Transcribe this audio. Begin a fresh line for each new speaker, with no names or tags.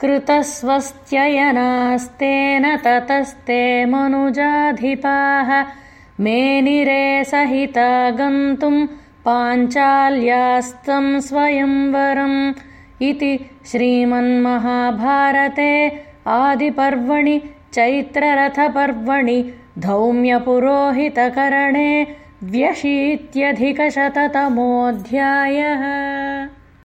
कृतस्वस्त्ययनास्तेन ततस्ते मनुजाधिपाः मेनिरे सहिता गन्तुम् पाञ्चाल्यास्तं स्वयंवरम् इति श्रीमन्महाभारते आदिपर्वणि चैत्ररथपर्वणि धौम्यपुरोहितकरणे व्यशीत्यधिकशततमोऽध्यायः